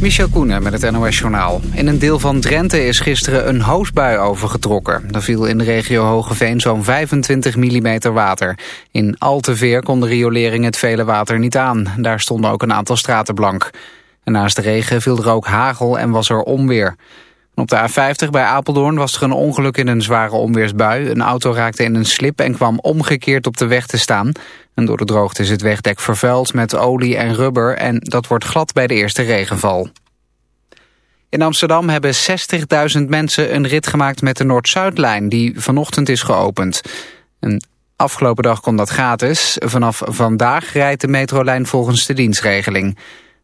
Michel Koenen met het NOS-journaal. In een deel van Drenthe is gisteren een hoosbui overgetrokken. Er viel in de regio Hogeveen zo'n 25 mm water. In Alteveer kon de riolering het vele water niet aan. Daar stonden ook een aantal straten blank. En naast de regen viel er ook hagel en was er onweer. Op de A50 bij Apeldoorn was er een ongeluk in een zware onweersbui. Een auto raakte in een slip en kwam omgekeerd op de weg te staan. En door de droogte is het wegdek vervuild met olie en rubber... en dat wordt glad bij de eerste regenval. In Amsterdam hebben 60.000 mensen een rit gemaakt met de Noord-Zuidlijn... die vanochtend is geopend. En afgelopen dag kon dat gratis. Vanaf vandaag rijdt de metrolijn volgens de dienstregeling.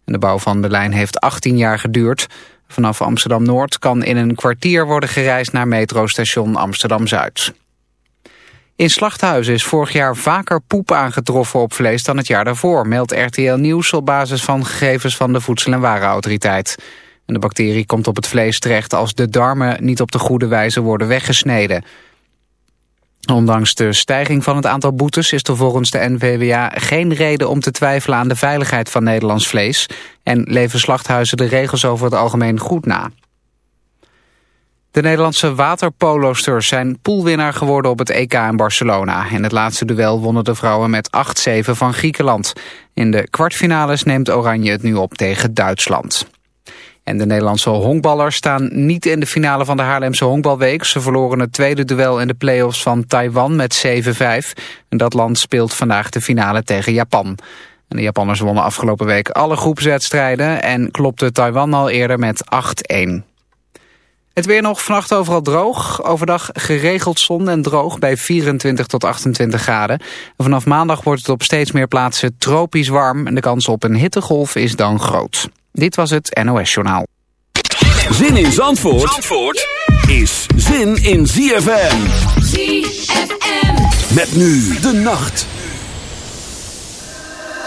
de bouw van de lijn heeft 18 jaar geduurd... Vanaf Amsterdam-Noord kan in een kwartier worden gereisd naar metrostation Amsterdam-Zuid. In slachthuizen is vorig jaar vaker poep aangetroffen op vlees dan het jaar daarvoor, meldt RTL Nieuws op basis van gegevens van de Voedsel- en Warenautoriteit. En de bacterie komt op het vlees terecht als de darmen niet op de goede wijze worden weggesneden. Ondanks de stijging van het aantal boetes is er volgens de NVWA geen reden om te twijfelen aan de veiligheid van Nederlands vlees en leven slachthuizen de regels over het algemeen goed na. De Nederlandse waterpolosters zijn poolwinnaar geworden op het EK in Barcelona. In het laatste duel wonnen de vrouwen met 8-7 van Griekenland. In de kwartfinales neemt Oranje het nu op tegen Duitsland. En de Nederlandse honkballers staan niet in de finale van de Haarlemse honkbalweek. Ze verloren het tweede duel in de play-offs van Taiwan met 7-5. En dat land speelt vandaag de finale tegen Japan. En de Japanners wonnen afgelopen week alle groepswedstrijden... en klopte Taiwan al eerder met 8-1. Het weer nog vannacht overal droog. Overdag geregeld zon en droog bij 24 tot 28 graden. En vanaf maandag wordt het op steeds meer plaatsen tropisch warm... en de kans op een hittegolf is dan groot. Dit was het NOS Journaal. Zin in Zandvoort, Zandvoort is zin in ZFM. ZFM. Met nu de nacht.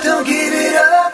Don't give it up.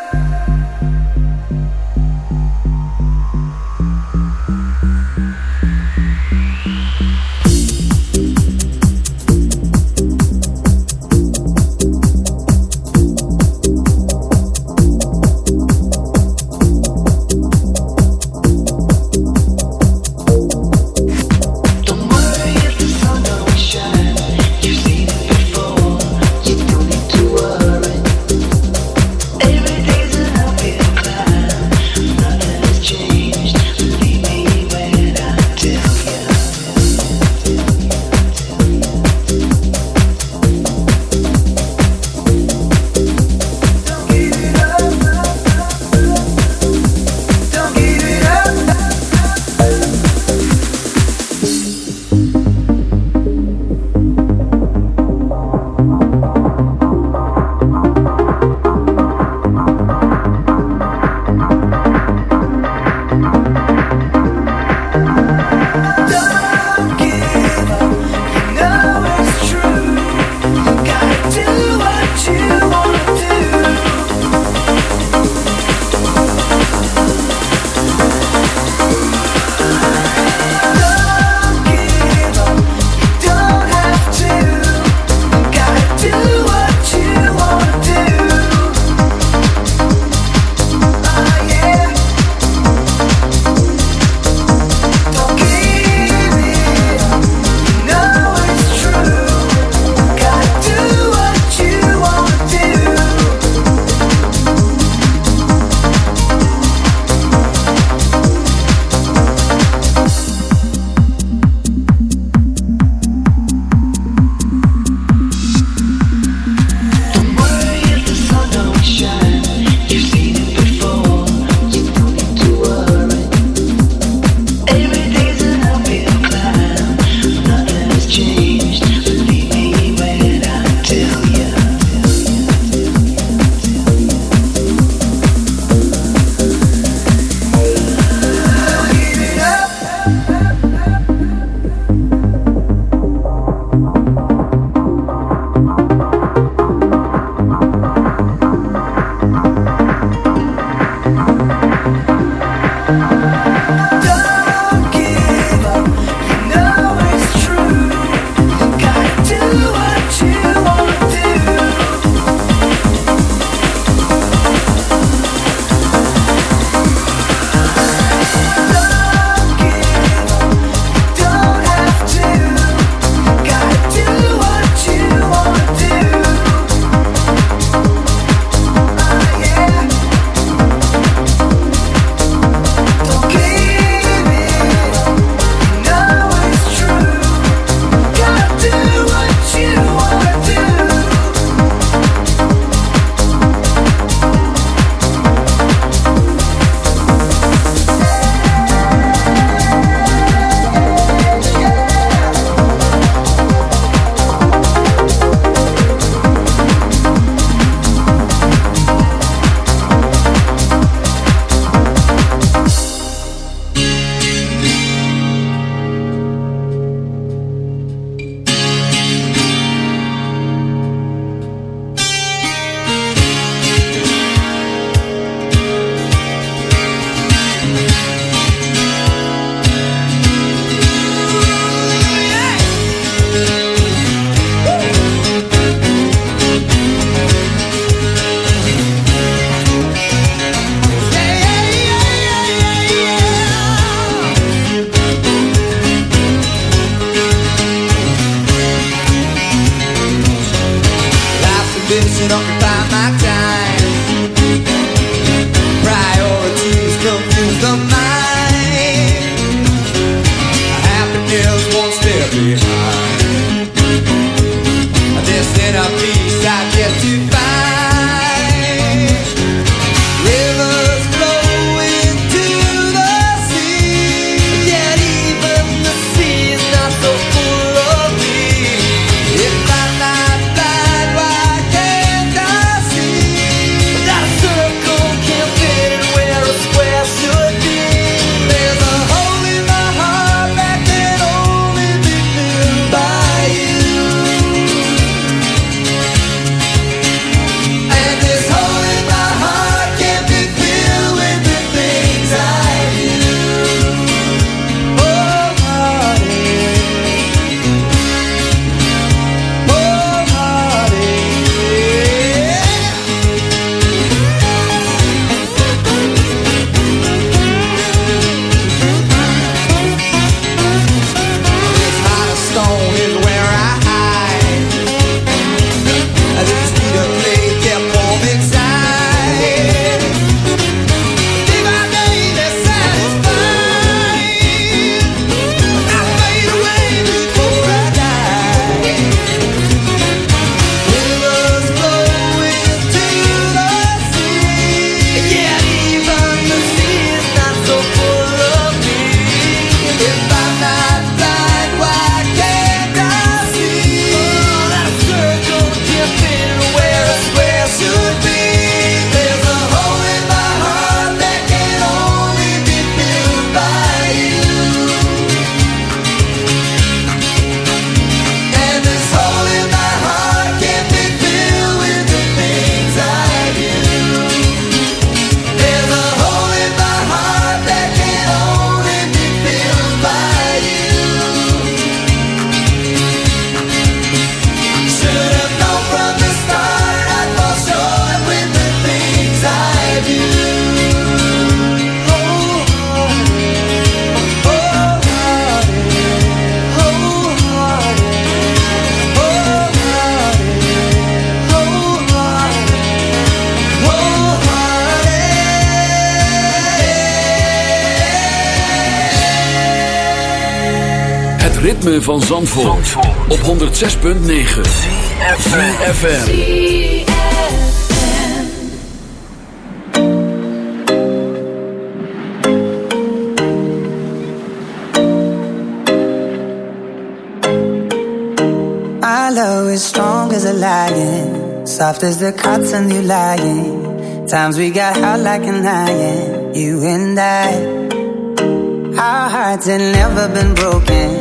106.9 CFFM My love is strong as a lion Soft as the cotton you lying. Times we got hot like an iron You and I. Our hearts had never been broken.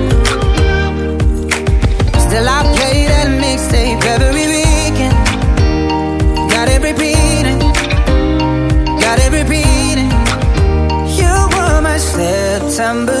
remember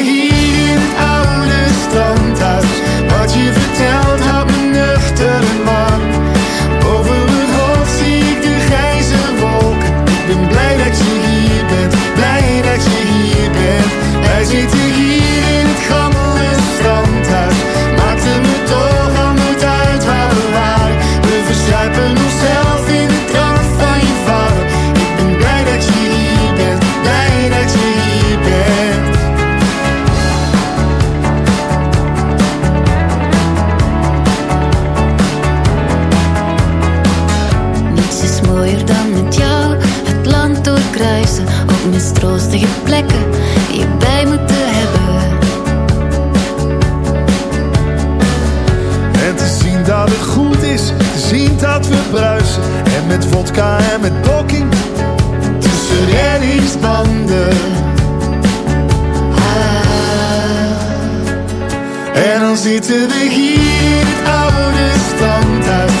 met vodka en met blokking tussen reddingsbanden. Ah. En dan zitten we hier, het oude standhuis.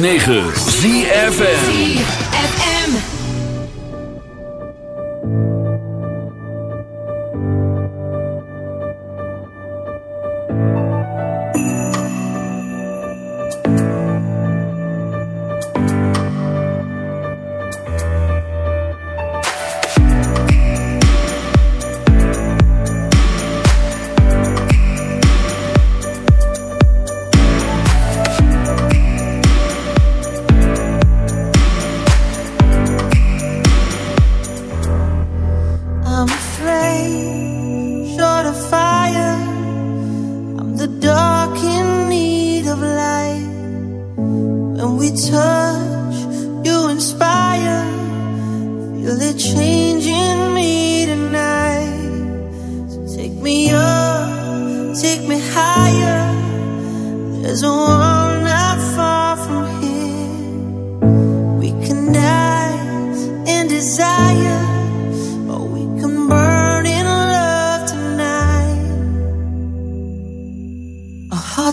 106.9 ZFN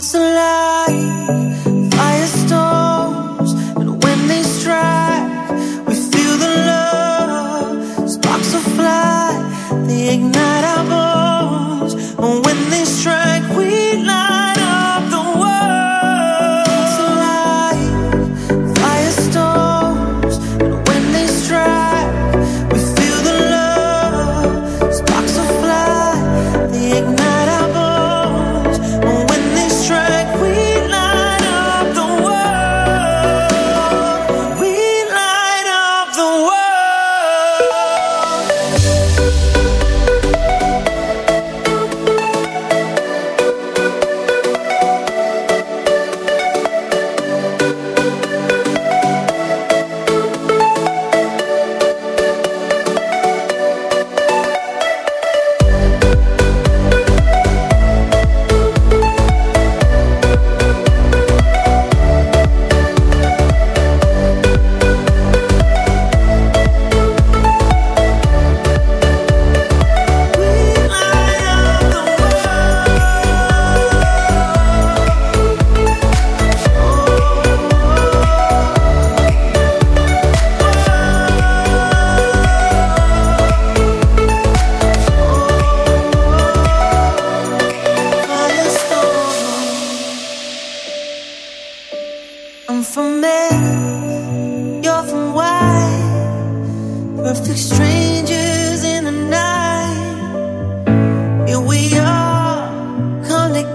so.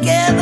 Together.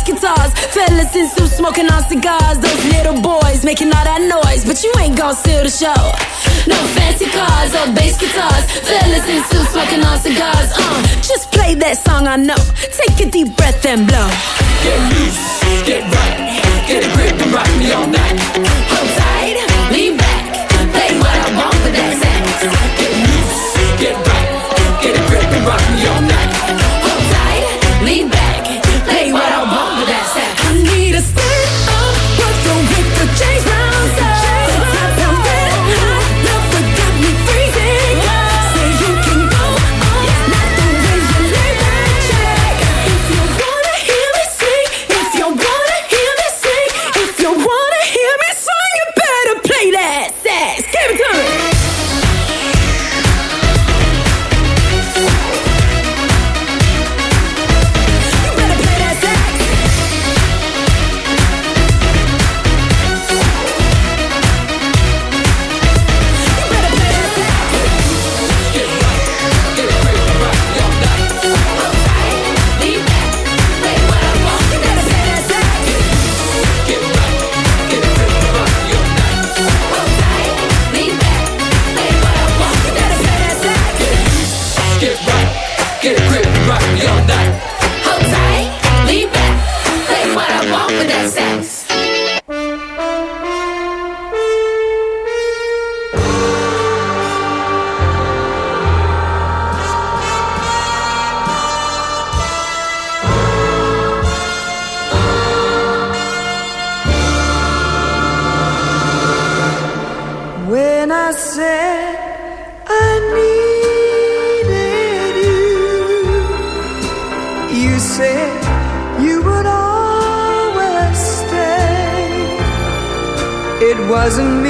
bass guitars. Fellas in suits smoking on cigars. Those little boys making all that noise, but you ain't gonna steal the show. No fancy cars or bass guitars. Fellas in suits smoking on cigars. Uh, just play that song I know. Take a deep breath and blow. Get loose, get right, get a grip and rock me all night. Hold tight, lean back, play what I want with that sax. Get loose, get right, get a grip and rock me all night. wasn't me.